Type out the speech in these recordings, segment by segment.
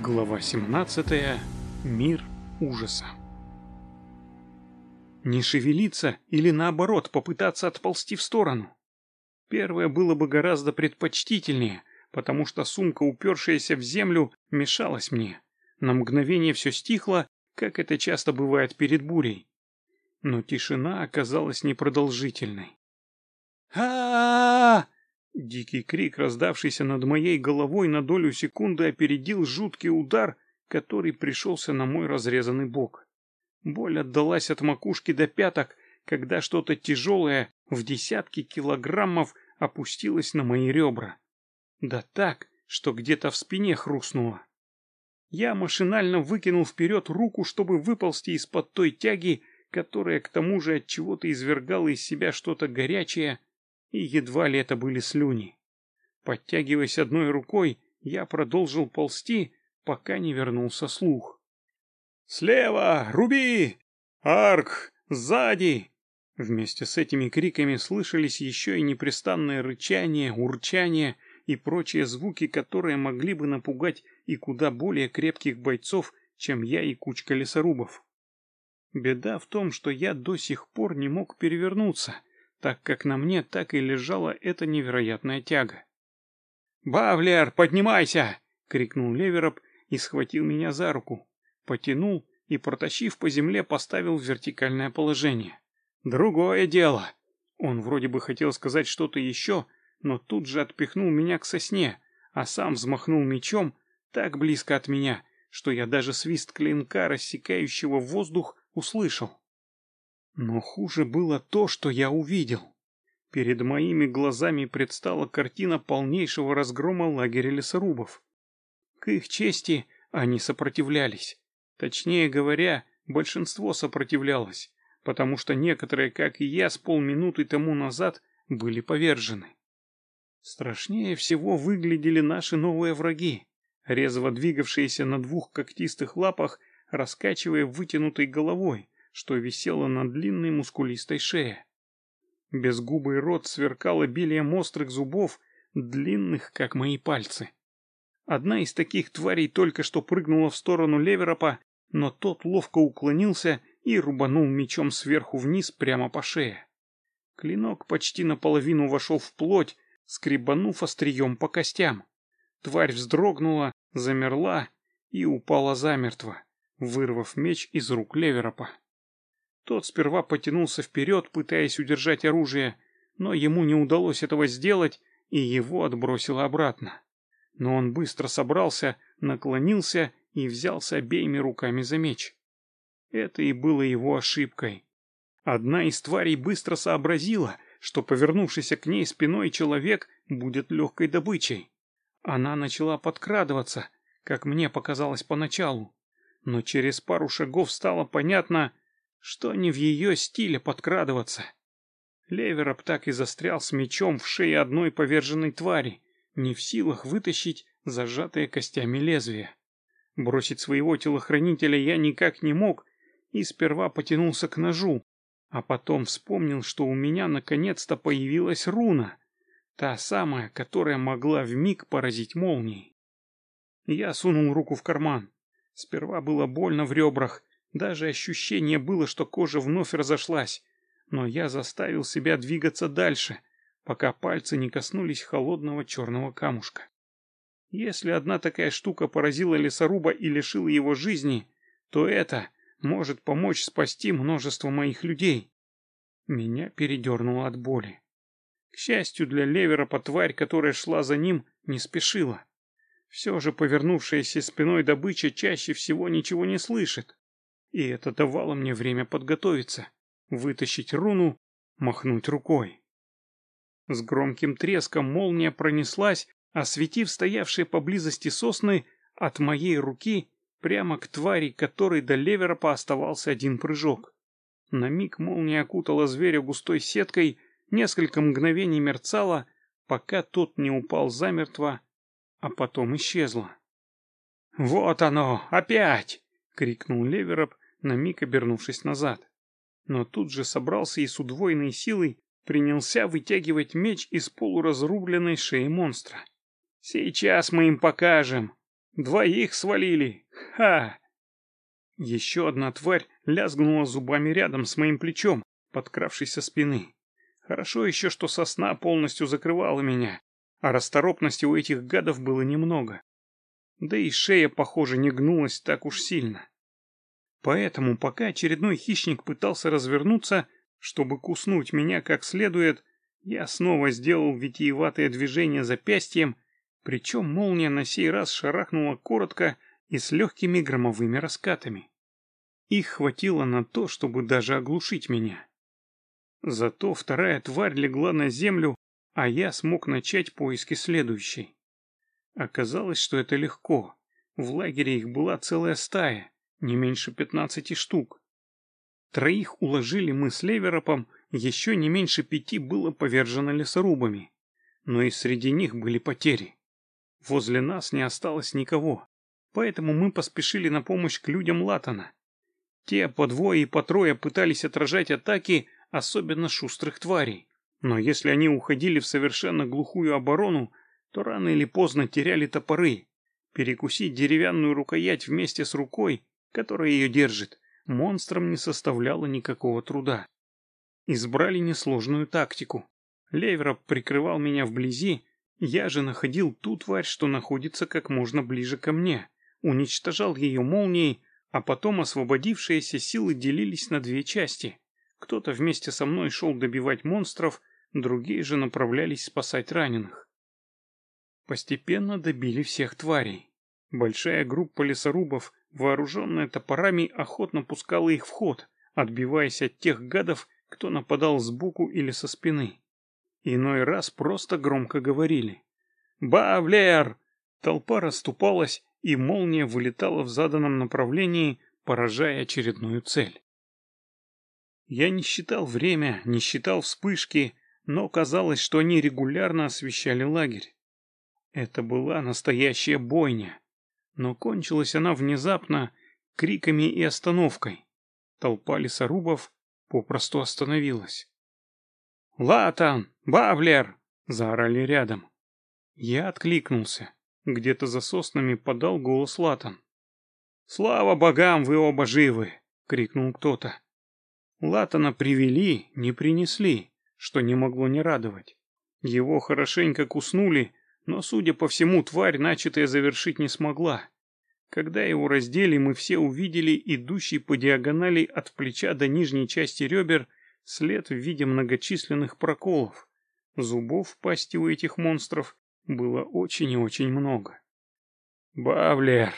Глава 17. Мир ужаса. Не шевелиться или наоборот попытаться отползти в сторону. Первое было бы гораздо предпочтительнее, потому что сумка, упершаяся в землю, мешалась мне. На мгновение все стихло, как это часто бывает перед бурей. Но тишина оказалась непродолжительной. а, -а, -а, Дикий крик, раздавшийся над моей головой на долю секунды, опередил жуткий удар, который пришелся на мой разрезанный бок. Боль отдалась от макушки до пяток, когда что-то тяжелое в десятки килограммов опустилось на мои ребра. Да так, что где-то в спине хрустнуло. Я машинально выкинул вперед руку, чтобы выползти из-под той тяги, которая к тому же от чего-то извергала из себя что-то горячее и едва ли это были слюни. Подтягиваясь одной рукой, я продолжил ползти, пока не вернулся слух. «Слева! Руби! Арк! Сзади!» Вместе с этими криками слышались еще и непрестанное рычание, урчание и прочие звуки, которые могли бы напугать и куда более крепких бойцов, чем я и кучка лесорубов. Беда в том, что я до сих пор не мог перевернуться — так как на мне так и лежала эта невероятная тяга. «Бавлер, поднимайся!» — крикнул Левероп и схватил меня за руку, потянул и, протащив по земле, поставил в вертикальное положение. «Другое дело!» Он вроде бы хотел сказать что-то еще, но тут же отпихнул меня к сосне, а сам взмахнул мечом так близко от меня, что я даже свист клинка, рассекающего воздух, услышал. Но хуже было то, что я увидел. Перед моими глазами предстала картина полнейшего разгрома лагеря лесорубов. К их чести они сопротивлялись. Точнее говоря, большинство сопротивлялось, потому что некоторые, как и я, с полминуты тому назад были повержены. Страшнее всего выглядели наши новые враги, резво двигавшиеся на двух когтистых лапах, раскачивая вытянутой головой, что висело на длинной мускулистой шее. Безгубый рот сверкал обилием острых зубов, длинных, как мои пальцы. Одна из таких тварей только что прыгнула в сторону Леверопа, но тот ловко уклонился и рубанул мечом сверху вниз прямо по шее. Клинок почти наполовину вошел в плоть, скребанув острием по костям. Тварь вздрогнула, замерла и упала замертво, вырвав меч из рук Леверопа. Тот сперва потянулся вперед, пытаясь удержать оружие, но ему не удалось этого сделать, и его отбросило обратно. Но он быстро собрался, наклонился и взялся обеими руками за меч. Это и было его ошибкой. Одна из тварей быстро сообразила, что повернувшийся к ней спиной человек будет легкой добычей. Она начала подкрадываться, как мне показалось поначалу. Но через пару шагов стало понятно, что не в ее стиле подкрадываться. Левероп так и застрял с мечом в шее одной поверженной твари, не в силах вытащить зажатые костями лезвия. Бросить своего телохранителя я никак не мог и сперва потянулся к ножу, а потом вспомнил, что у меня наконец-то появилась руна, та самая, которая могла вмиг поразить молнией. Я сунул руку в карман. Сперва было больно в ребрах, даже ощущение было, что кожа вновь разошлась, но я заставил себя двигаться дальше, пока пальцы не коснулись холодного черного камушка. Если одна такая штука поразила лесоруба и лишила его жизни, то это может помочь спасти множество моих людей. Меня передернуло от боли. К счастью для Левера, по тварь, которая шла за ним, не спешила. Все же повернувшаяся спиной добыча чаще всего ничего не слышит. И это давало мне время подготовиться, вытащить руну, махнуть рукой. С громким треском молния пронеслась, осветив стоявшие поблизости сосны от моей руки прямо к твари, которой до Леверопа оставался один прыжок. На миг молния окутала зверя густой сеткой, несколько мгновений мерцала, пока тот не упал замертво, а потом исчезла. «Вот оно! Опять!» — крикнул Левероп, на миг обернувшись назад. Но тут же собрался и с удвоенной силой принялся вытягивать меч из полуразрубленной шеи монстра. «Сейчас мы им покажем!» Двоих свалили! Ха!» Еще одна тварь лязгнула зубами рядом с моим плечом, подкравшись со спины. Хорошо еще, что сосна полностью закрывала меня, а расторопности у этих гадов было немного. Да и шея, похоже, не гнулась так уж сильно. Поэтому, пока очередной хищник пытался развернуться, чтобы куснуть меня как следует, я снова сделал витиеватое движение запястьем, причем молния на сей раз шарахнула коротко и с легкими громовыми раскатами. Их хватило на то, чтобы даже оглушить меня. Зато вторая тварь легла на землю, а я смог начать поиски следующей. Оказалось, что это легко. В лагере их была целая стая, не меньше пятнадцати штук. Троих уложили мы с Леверопом, еще не меньше пяти было повержено лесорубами. Но и среди них были потери. Возле нас не осталось никого, поэтому мы поспешили на помощь к людям Латана. Те по двое и по трое пытались отражать атаки особенно шустрых тварей. Но если они уходили в совершенно глухую оборону, то рано или поздно теряли топоры. Перекусить деревянную рукоять вместе с рукой, которая ее держит, монстрам не составляло никакого труда. Избрали несложную тактику. Левероп прикрывал меня вблизи, я же находил ту тварь, что находится как можно ближе ко мне, уничтожал ее молнией, а потом освободившиеся силы делились на две части. Кто-то вместе со мной шел добивать монстров, другие же направлялись спасать раненых. Постепенно добили всех тварей. Большая группа лесорубов, вооруженная топорами, охотно пускала их в ход, отбиваясь от тех гадов, кто нападал сбоку или со спины. Иной раз просто громко говорили. «Бавлер!» Толпа расступалась, и молния вылетала в заданном направлении, поражая очередную цель. Я не считал время, не считал вспышки, но казалось, что они регулярно освещали лагерь. Это была настоящая бойня. Но кончилась она внезапно криками и остановкой. Толпа лесорубов попросту остановилась. «Латан! Бавлер!» — заорали рядом. Я откликнулся. Где-то за соснами подал голос Латан. «Слава богам, вы оба живы!» — крикнул кто-то. Латана привели, не принесли, что не могло не радовать. Его хорошенько куснули, но, судя по всему, тварь начатое завершить не смогла. Когда его раздели, мы все увидели идущий по диагонали от плеча до нижней части ребер след в виде многочисленных проколов. Зубов в пасти у этих монстров было очень и очень много. «Бавлер,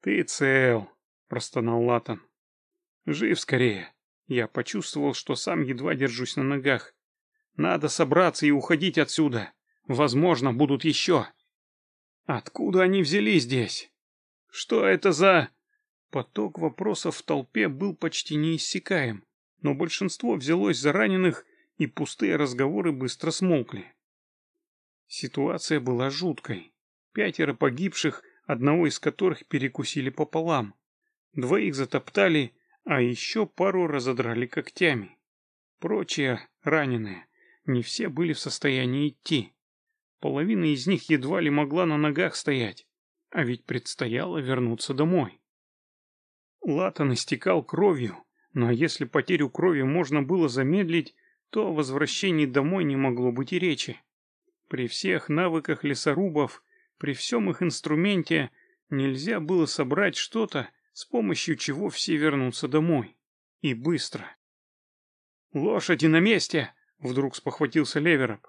ты цел!» — простонал Латан. «Жив скорее!» Я почувствовал, что сам едва держусь на ногах. «Надо собраться и уходить отсюда. Возможно, будут еще». «Откуда они взялись здесь? Что это за...» Поток вопросов в толпе был почти неиссякаем но большинство взялось за раненых, и пустые разговоры быстро смолкли. Ситуация была жуткой. Пятеро погибших, одного из которых перекусили пополам. Двоих затоптали, а еще пару разодрали когтями. Прочие, раненые, не все были в состоянии идти. Половина из них едва ли могла на ногах стоять, а ведь предстояло вернуться домой. Латан истекал кровью, но если потерю крови можно было замедлить, то о возвращении домой не могло быть и речи. При всех навыках лесорубов, при всем их инструменте, нельзя было собрать что-то, с помощью чего все вернутся домой. И быстро. «Лошади на месте!» — вдруг спохватился Левероп.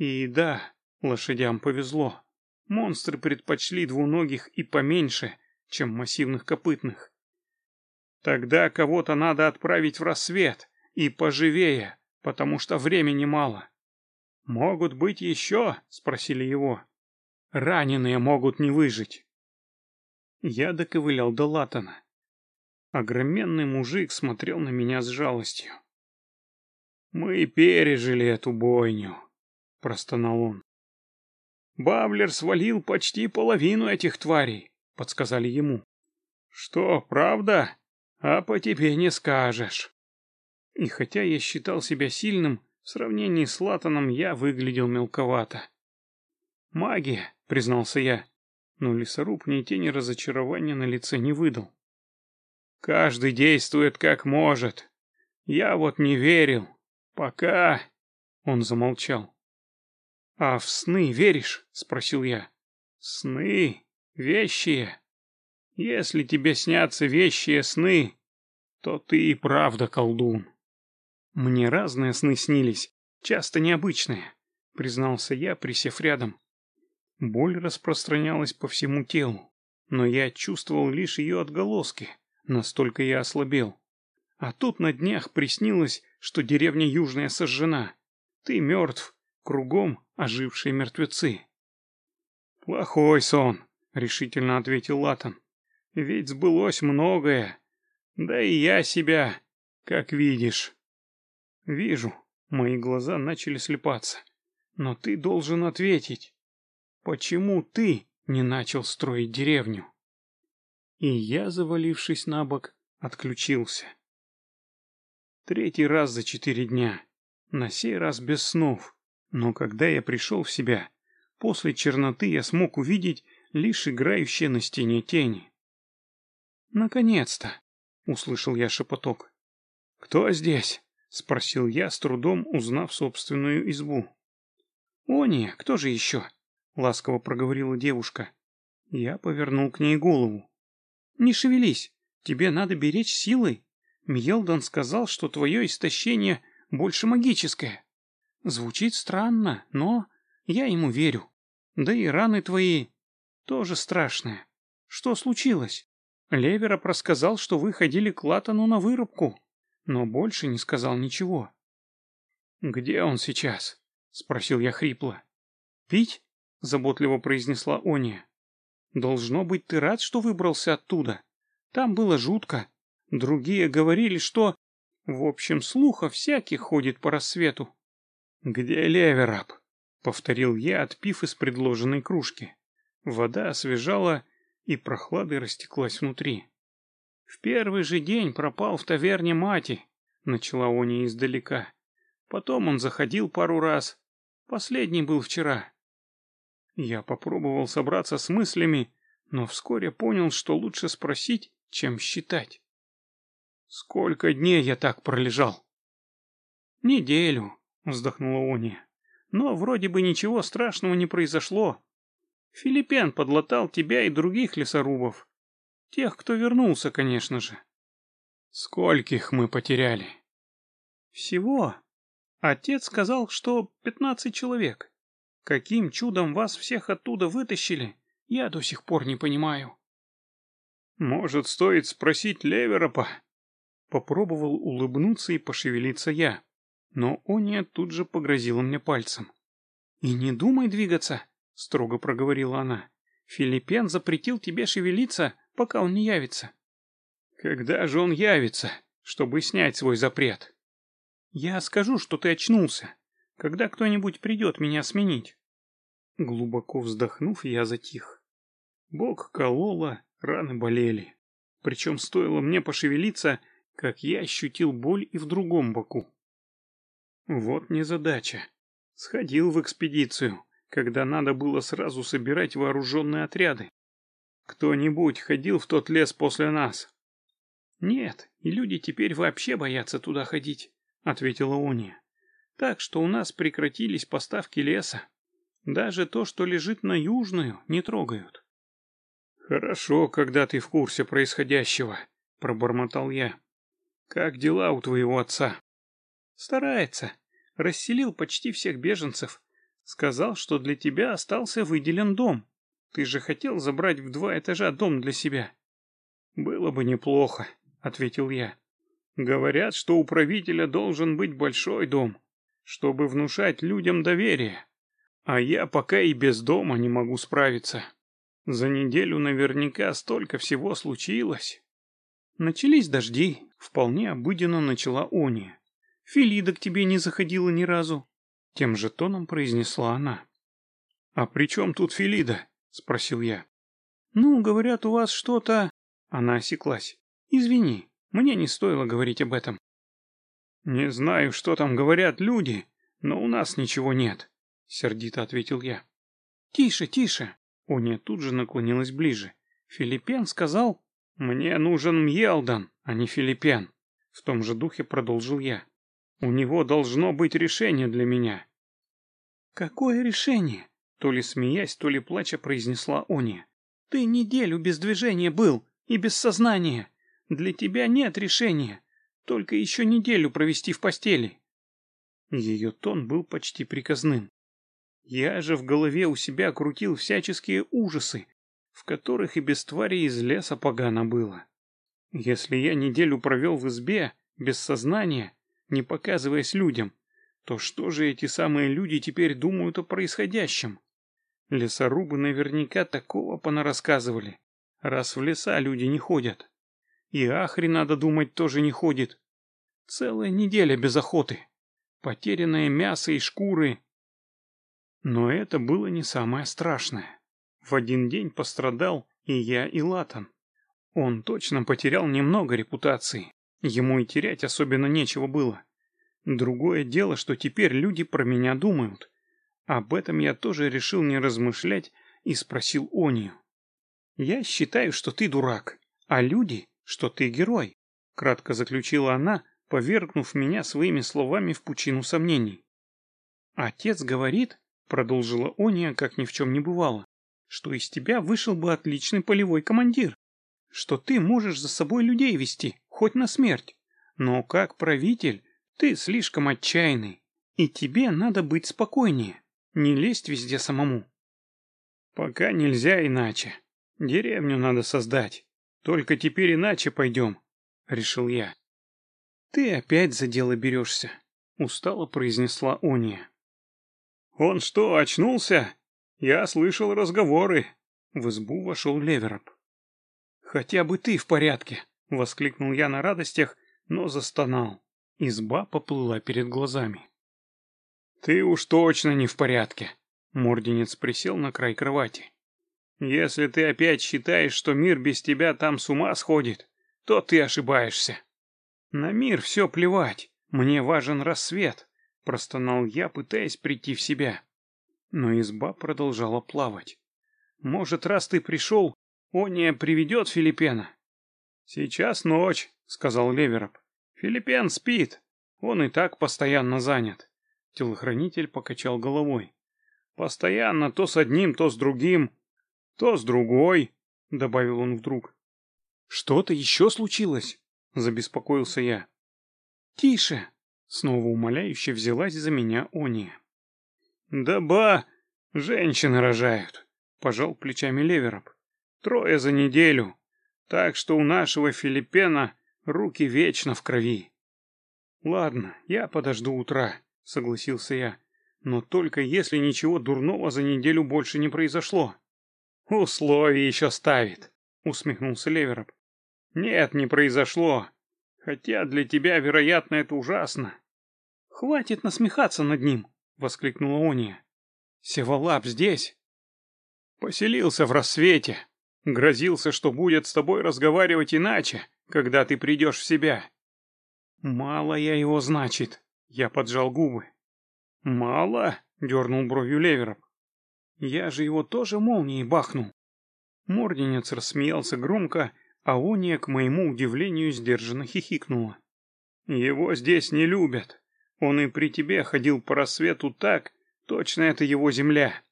И да, лошадям повезло. Монстры предпочли двуногих и поменьше, чем массивных копытных. Тогда кого-то надо отправить в рассвет, и поживее, потому что времени мало. «Могут быть еще?» — спросили его. «Раненые могут не выжить». Я доковылял до Латана. Огроменный мужик смотрел на меня с жалостью. «Мы пережили эту бойню», — простонал он. «Баблер свалил почти половину этих тварей», — подсказали ему. «Что, правда?» а по тебе не скажешь. И хотя я считал себя сильным, в сравнении с Латаном я выглядел мелковато. «Магия», — признался я. но лесоруб ни тени разочарования на лице не выдал. «Каждый действует как может. Я вот не верил. Пока...» Он замолчал. «А в сны веришь?» — спросил я. «Сны? Вещие? Если тебе снятся вещие сны, то ты и правда колдун». «Мне разные сны снились, часто необычные», — признался я, присев рядом. Боль распространялась по всему телу, но я чувствовал лишь ее отголоски, настолько я ослабел. А тут на днях приснилось, что деревня Южная сожжена. Ты мертв, кругом ожившие мертвецы. «Плохой сон», — решительно ответил Латан. «Ведь сбылось многое. Да и я себя, как видишь». «Вижу». Мои глаза начали слепаться. «Но ты должен ответить. Почему ты не начал строить деревню?» И я, завалившись на бок, отключился. Третий раз за четыре дня. На сей раз без снов. Но когда я пришел в себя, после черноты я смог увидеть лишь играющие на стене тени. «Наконец-то!» — услышал я шепоток. «Кто здесь?» — спросил я, с трудом узнав собственную избу. «Они, кто же еще?» — ласково проговорила девушка. Я повернул к ней голову. «Не шевелись, тебе надо беречь силы. Мьелдан сказал, что твое истощение больше магическое. Звучит странно, но я ему верю. Да и раны твои тоже страшные. Что случилось? Левера просказал, что вы ходили к Латану на вырубку, но больше не сказал ничего. «Где он сейчас?» — спросил я хрипло. «Пить?» — заботливо произнесла Ония. «Должно быть, ты рад, что выбрался оттуда. Там было жутко. Другие говорили, что... В общем, слуха всяких ходит по рассвету. «Где Леверап?» — повторил я, отпив из предложенной кружки. Вода освежала, и прохладой растеклась внутри. «В первый же день пропал в таверне мати», — начала Оня издалека. «Потом он заходил пару раз. Последний был вчера». Я попробовал собраться с мыслями, но вскоре понял, что лучше спросить, чем считать. Сколько дней я так пролежал? Неделю, вздохнула Оня. Но вроде бы ничего страшного не произошло. Филиппен подлатал тебя и других лесорубов. Тех, кто вернулся, конечно же. Скольких мы потеряли? Всего. Отец сказал, что пятнадцать человек. Каким чудом вас всех оттуда вытащили, я до сих пор не понимаю. Может, стоит спросить Леверопа? Попробовал улыбнуться и пошевелиться я, но Ония тут же погрозила мне пальцем. «И не думай двигаться», — строго проговорила она. «Филиппен запретил тебе шевелиться, пока он не явится». «Когда же он явится, чтобы снять свой запрет?» «Я скажу, что ты очнулся, когда кто-нибудь придет меня сменить». Глубоко вздохнув, я затих. Бог колола, раны болели. Причем стоило мне пошевелиться, как я ощутил боль и в другом боку. Вот незадача. Сходил в экспедицию, когда надо было сразу собирать вооруженные отряды. Кто-нибудь ходил в тот лес после нас? Нет, и люди теперь вообще боятся туда ходить, ответила Ония. Так что у нас прекратились поставки леса. Даже то, что лежит на южную, не трогают. Хорошо, когда ты в курсе происходящего, пробормотал я. Как дела у твоего отца? Старается. Расселил почти всех беженцев. Сказал, что для тебя остался выделен дом. Ты же хотел забрать в два этажа дом для себя. Было бы неплохо, ответил я. Говорят, что у правителя должен быть большой дом, чтобы внушать людям доверие. А я пока и без дома не могу справиться. За неделю наверняка столько всего случилось. Начались дожди, вполне обыденно начала Они. Филида к тебе не заходила ни разу. Тем же тоном произнесла она. А при чем тут Филида? Спросил я. Ну, говорят, у вас что-то... Она осеклась. Извини, мне не стоило говорить об этом. Не знаю, что там говорят люди, но у нас ничего нет. Сердито ответил я. Тише, тише. Оня тут же наклонилась ближе. Филиппен сказал, «Мне нужен Мьелдан, а не Филиппен». В том же духе продолжил я. «У него должно быть решение для меня». «Какое решение?» То ли смеясь, то ли плача произнесла Оня. «Ты неделю без движения был и без сознания. Для тебя нет решения. Только еще неделю провести в постели». Ее тон был почти приказным. Я же в голове у себя крутил всяческие ужасы, в которых и без твари из леса погано было. Если я неделю провел в избе, без сознания, не показываясь людям, то что же эти самые люди теперь думают о происходящем? Лесорубы наверняка такого понарассказывали, раз в леса люди не ходят. И Ахри, надо думать, тоже не ходит. Целая неделя без охоты. Потерянное мясо и шкуры. Но это было не самое страшное. В один день пострадал и я, и Латан. Он точно потерял немного репутации. Ему и терять особенно нечего было. Другое дело, что теперь люди про меня думают. Об этом я тоже решил не размышлять и спросил Онию. «Я считаю, что ты дурак, а люди, что ты герой», — кратко заключила она, повергнув меня своими словами в пучину сомнений. «Отец говорит», — продолжила Ония, как ни в чем не бывало, «что из тебя вышел бы отличный полевой командир, что ты можешь за собой людей вести, хоть на смерть, но как правитель ты слишком отчаянный, и тебе надо быть спокойнее, не лезть везде самому. Пока нельзя иначе. Деревню надо создать. Только теперь иначе пойдем, — решил я. Ты опять за дело берешься, — устало произнесла Ония. Он что, очнулся? Я слышал разговоры. В избу вошел Левероп. Хотя бы ты в порядке, — воскликнул я на радостях, но застонал. Изба поплыла перед глазами. «Ты уж точно не в порядке!» Морденец присел на край кровати. «Если ты опять считаешь, что мир без тебя там с ума сходит, то ты ошибаешься. На мир все плевать, мне важен рассвет», — простонал я, пытаясь прийти в себя. Но изба продолжала плавать. «Может, раз ты пришел, Ония приведет Филиппена?» «Сейчас ночь», — сказал Левероп. Филиппен спит. Он и так постоянно занят. Телохранитель покачал головой. Постоянно то с одним, то с другим, то с другой, добавил он вдруг. Что-то еще случилось? Забеспокоился я. Тише! Снова умоляюще взялась за меня Ония. Да ба! Женщины рожают, пожал плечами Левероп. Трое за неделю. Так что у нашего Филиппена Руки вечно в крови. Ладно, я подожду утра, согласился я. Но только если ничего дурного за неделю больше не произошло. Условия еще ставит, усмехнулся Левероп. Нет, не произошло. Хотя для тебя, вероятно, это ужасно. Хватит насмехаться над ним, воскликнула Ония. Севалап здесь. Поселился в рассвете. Грозился, что будет с тобой разговаривать иначе, когда ты придешь в себя. Мало я его, значит. Я поджал губы. Мало? Дернул бровью Левероп. Я же его тоже молнией бахнул. Морденец рассмеялся громко, а Ония, к моему удивлению, сдержанно хихикнула. Его здесь не любят. Он и при тебе ходил по рассвету так, точно это его земля.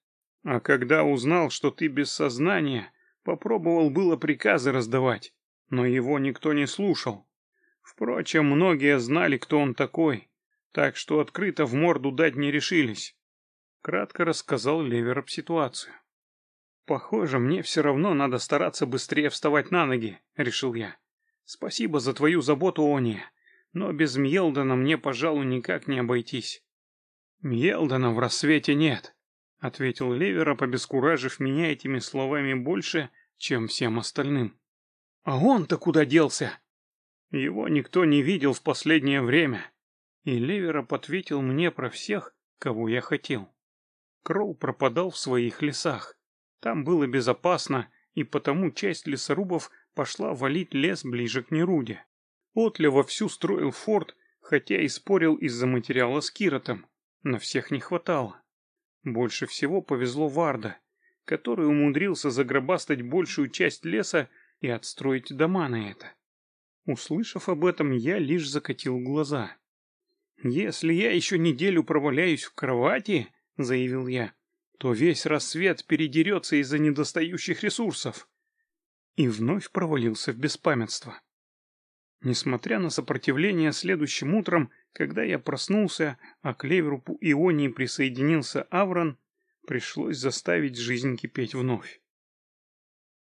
А когда узнал, что ты без сознания, попробовал было приказы раздавать но его никто не слушал. Впрочем, многие знали, кто он такой, так что открыто в морду дать не решились. Кратко рассказал Левероп ситуацию. «Похоже, мне все равно надо стараться быстрее вставать на ноги», — решил я. «Спасибо за твою заботу, Ония, но без Мьелдона мне, пожалуй, никак не обойтись». «Мьелдона в рассвете нет», — ответил Левероп, обескуражив меня этими словами больше, чем всем остальным. А он-то куда делся? Его никто не видел в последнее время. И Левероп ответил мне про всех, кого я хотел. Кроу пропадал в своих лесах. Там было безопасно, и потому часть лесорубов пошла валить лес ближе к Неруде. Отля вовсю строил форт, хотя и спорил из-за материала с Киротом, но всех не хватало. Больше всего повезло Варда, который умудрился загробастать большую часть леса и отстроить дома на это. Услышав об этом, я лишь закатил глаза. «Если я еще неделю проваляюсь в кровати, — заявил я, — то весь рассвет передерется из-за недостающих ресурсов». И вновь провалился в беспамятство. Несмотря на сопротивление следующим утром, когда я проснулся, а к Леверупу Ионии присоединился Аврон, пришлось заставить жизнь кипеть вновь.